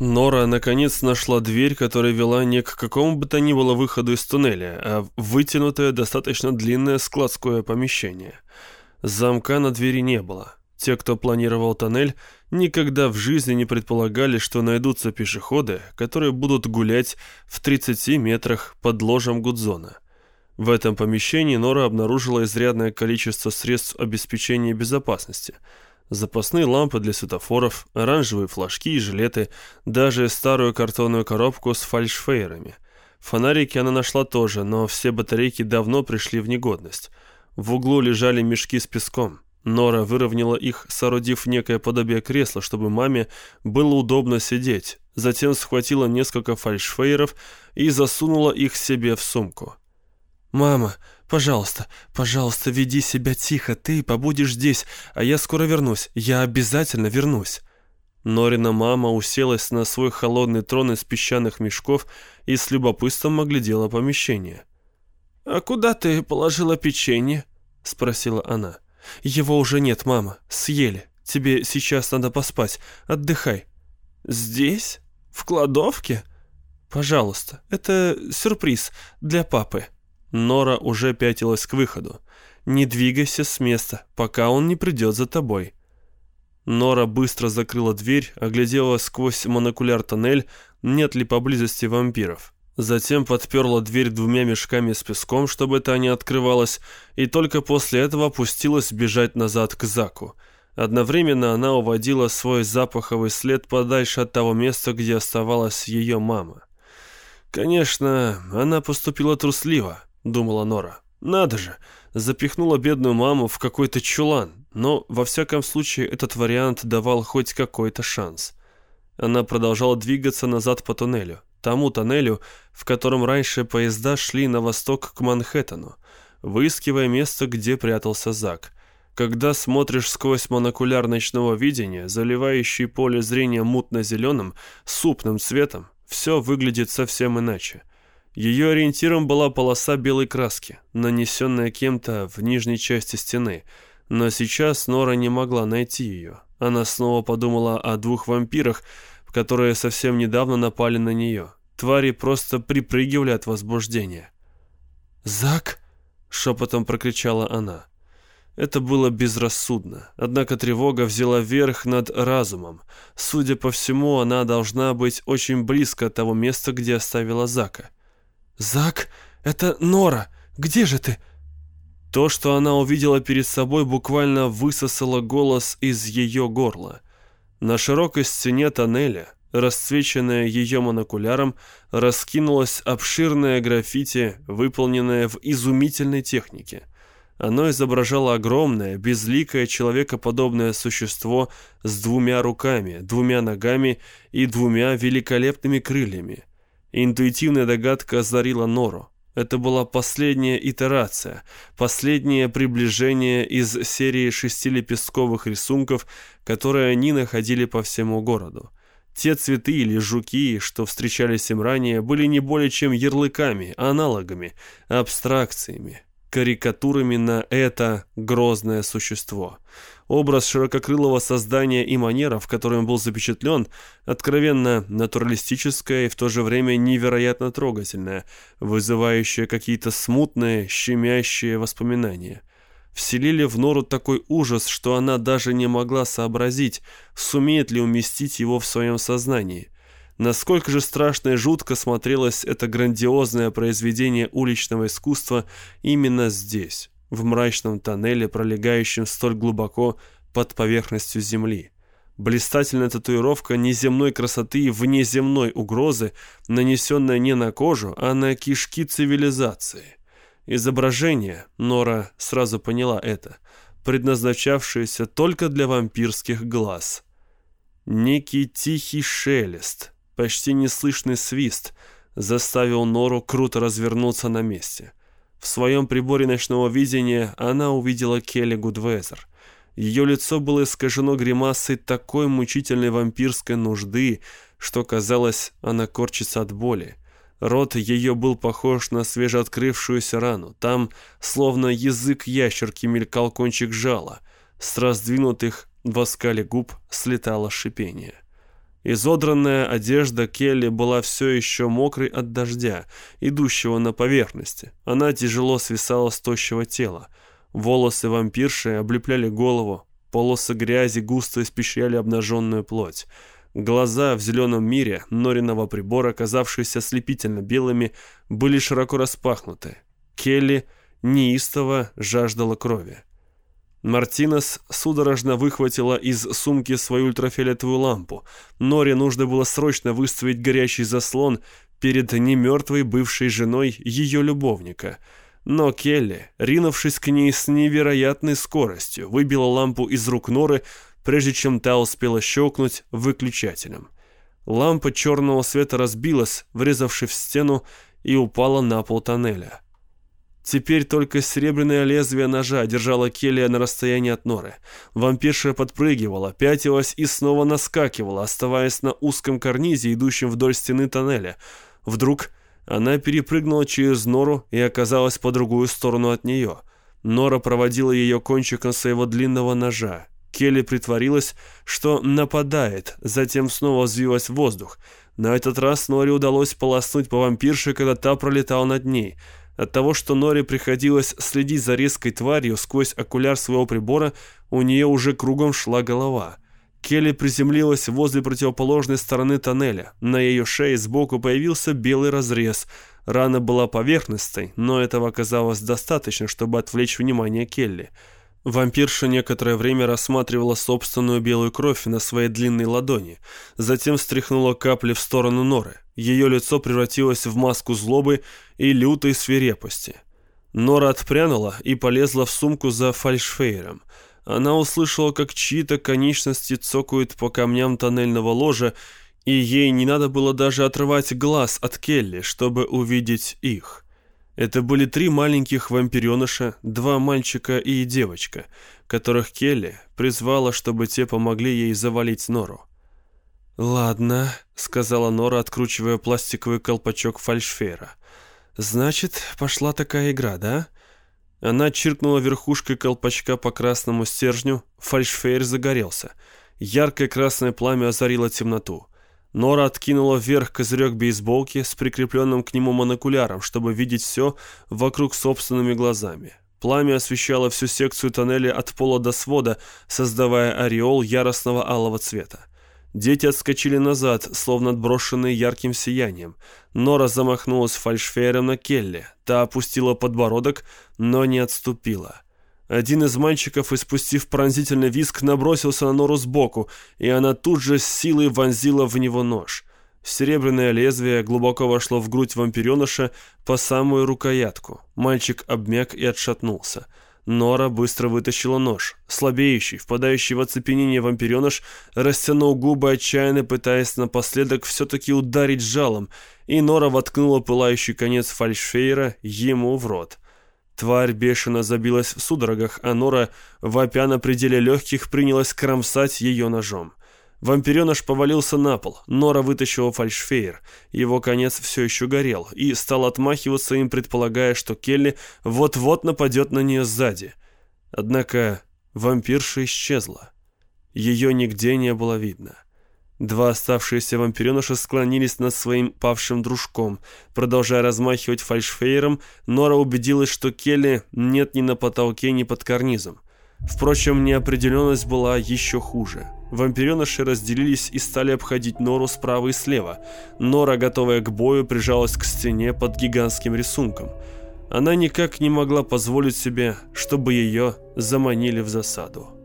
Нора наконец нашла дверь, которая вела не к какому бы то ни было выходу из туннеля, а в вытянутое, достаточно длинное складское помещение. Замка на двери не было. Те, кто планировал тоннель, никогда в жизни не предполагали, что найдутся пешеходы, которые будут гулять в 30 метрах под ложем Гудзона. В этом помещении Нора обнаружила изрядное количество средств обеспечения безопасности – Запасные лампы для светофоров, оранжевые флажки и жилеты, даже старую картонную коробку с фальшфейерами. Фонарики она нашла тоже, но все батарейки давно пришли в негодность. В углу лежали мешки с песком. Нора выровняла их, соорудив некое подобие кресла, чтобы маме было удобно сидеть. Затем схватила несколько фальшфейеров и засунула их себе в сумку. «Мама, Пожалуйста, пожалуйста, веди себя тихо, ты побудешь здесь, а я скоро вернусь, я обязательно вернусь». Норина мама уселась на свой холодный трон из песчаных мешков и с любопытством оглядела помещение. «А куда ты положила печенье?» — спросила она. «Его уже нет, мама, съели. Тебе сейчас надо поспать, отдыхай». «Здесь? В кладовке?» «Пожалуйста, это сюрприз для папы». Нора уже пятилась к выходу. «Не двигайся с места, пока он не придет за тобой». Нора быстро закрыла дверь, оглядела сквозь монокуляр тоннель, нет ли поблизости вампиров. Затем подперла дверь двумя мешками с песком, чтобы та не открывалась, и только после этого опустилась бежать назад к Заку. Одновременно она уводила свой запаховый след подальше от того места, где оставалась ее мама. Конечно, она поступила трусливо. — думала Нора. «Надо же!» Запихнула бедную маму в какой-то чулан, но, во всяком случае, этот вариант давал хоть какой-то шанс. Она продолжала двигаться назад по туннелю, тому тоннелю, в котором раньше поезда шли на восток к Манхэттену, выискивая место, где прятался Зак. Когда смотришь сквозь монокуляр ночного видения, заливающий поле зрения мутно-зеленым, супным цветом, все выглядит совсем иначе. Ее ориентиром была полоса белой краски, нанесенная кем-то в нижней части стены, но сейчас Нора не могла найти ее. Она снова подумала о двух вампирах, которые совсем недавно напали на нее. Твари просто припрыгивали от возбуждения. «Зак!» — шепотом прокричала она. Это было безрассудно, однако тревога взяла верх над разумом. Судя по всему, она должна быть очень близко от того места, где оставила Зака. «Зак, это Нора! Где же ты?» То, что она увидела перед собой, буквально высосало голос из ее горла. На широкой стене тоннеля, расцвеченная ее монокуляром, раскинулось обширное граффити, выполненное в изумительной технике. Оно изображало огромное, безликое человекоподобное существо с двумя руками, двумя ногами и двумя великолепными крыльями – Интуитивная догадка озарила Нору. Это была последняя итерация, последнее приближение из серии шести лепестковых рисунков, которые они находили по всему городу. Те цветы или жуки, что встречались им ранее, были не более чем ярлыками, аналогами, абстракциями, карикатурами на это грозное существо. Образ ширококрылого создания и манера, в которой он был запечатлен, откровенно натуралистическая и в то же время невероятно трогательная, вызывающая какие-то смутные, щемящие воспоминания. Вселили в Нору такой ужас, что она даже не могла сообразить, сумеет ли уместить его в своем сознании. Насколько же страшно и жутко смотрелось это грандиозное произведение уличного искусства именно здесь в мрачном тоннеле, пролегающем столь глубоко под поверхностью земли. Блистательная татуировка неземной красоты и внеземной угрозы, нанесенная не на кожу, а на кишки цивилизации. Изображение, Нора сразу поняла это, предназначавшееся только для вампирских глаз. Некий тихий шелест, почти неслышный свист, заставил Нору круто развернуться на месте – в своем приборе ночного видения она увидела Келли Гудвезер. Ее лицо было искажено гримасой такой мучительной вампирской нужды, что казалось, она корчится от боли. Рот ее был похож на свежеоткрывшуюся рану. Там, словно язык ящерки, мелькал кончик жала. С раздвинутых в оскале губ слетало шипение. Изодранная одежда Келли была все еще мокрой от дождя, идущего на поверхности. Она тяжело свисала с тощего тела. Волосы вампирши облепляли голову, полосы грязи густо испещряли обнаженную плоть. Глаза в зеленом мире Нориного прибора, казавшиеся слепительно белыми, были широко распахнуты. Келли неистово жаждала крови. Мартинес судорожно выхватила из сумки свою ультрафиолетовую лампу. Норе нужно было срочно выставить горящий заслон перед немертвой бывшей женой ее любовника. Но Келли, ринувшись к ней с невероятной скоростью, выбила лампу из рук Норы, прежде чем та успела щелкнуть выключателем. Лампа черного света разбилась, врезавшись в стену, и упала на пол тоннеля. Теперь только серебряное лезвие ножа держало Келлия на расстоянии от норы. Вампирша подпрыгивала, пятилась и снова наскакивала, оставаясь на узком карнизе, идущем вдоль стены тоннеля. Вдруг она перепрыгнула через нору и оказалась по другую сторону от нее. Нора проводила ее кончиком своего длинного ножа. Келли притворилась, что нападает, затем снова взвилась в воздух. На этот раз Норе удалось полоснуть по вампирше, когда та пролетала над ней — от того, что Норе приходилось следить за резкой тварью сквозь окуляр своего прибора, у нее уже кругом шла голова. Келли приземлилась возле противоположной стороны тоннеля. На ее шее сбоку появился белый разрез. Рана была поверхностной, но этого оказалось достаточно, чтобы отвлечь внимание Келли. Вампирша некоторое время рассматривала собственную белую кровь на своей длинной ладони, затем стряхнула капли в сторону норы. Ее лицо превратилось в маску злобы и лютой свирепости. Нора отпрянула и полезла в сумку за фальшфейером. Она услышала, как чьи-то конечности цокают по камням тоннельного ложа, и ей не надо было даже отрывать глаз от Келли, чтобы увидеть их. Это были три маленьких вампиреныша, два мальчика и девочка, которых Келли призвала, чтобы те помогли ей завалить нору. «Ладно», — сказала Нора, откручивая пластиковый колпачок фальшфейра. «Значит, пошла такая игра, да?» Она чиркнула верхушкой колпачка по красному стержню, фальшфейр загорелся. Яркое красное пламя озарило темноту. Нора откинула вверх козырек бейсболки с прикрепленным к нему монокуляром, чтобы видеть все вокруг собственными глазами. Пламя освещало всю секцию тоннеля от пола до свода, создавая ореол яростного алого цвета. Дети отскочили назад, словно отброшенные ярким сиянием. Нора замахнулась фальшфейером на Келли. Та опустила подбородок, но не отступила. Один из мальчиков, испустив пронзительный виск, набросился на Нору сбоку, и она тут же с силой вонзила в него нож. Серебряное лезвие глубоко вошло в грудь вампиреныша по самую рукоятку. Мальчик обмяк и отшатнулся. Нора быстро вытащила нож. Слабеющий, впадающий в оцепенение вампиреныш растянул губы, отчаянно пытаясь напоследок все-таки ударить жалом, и Нора воткнула пылающий конец фальшфейера ему в рот. Тварь бешено забилась в судорогах, а Нора, вопя на пределе легких, принялась кромсать ее ножом. Вампиреныш повалился на пол, Нора вытащила фальшфейер. Его конец все еще горел, и стал отмахиваться им, предполагая, что Келли вот-вот нападет на нее сзади. Однако вампирша исчезла. Ее нигде не было видно. Два оставшиеся вампиреныша склонились над своим павшим дружком. Продолжая размахивать фальшфейером, Нора убедилась, что Келли нет ни на потолке, ни под карнизом. Впрочем, неопределенность была еще хуже. Вампиреныши разделились и стали обходить Нору справа и слева. Нора, готовая к бою, прижалась к стене под гигантским рисунком. Она никак не могла позволить себе, чтобы ее заманили в засаду.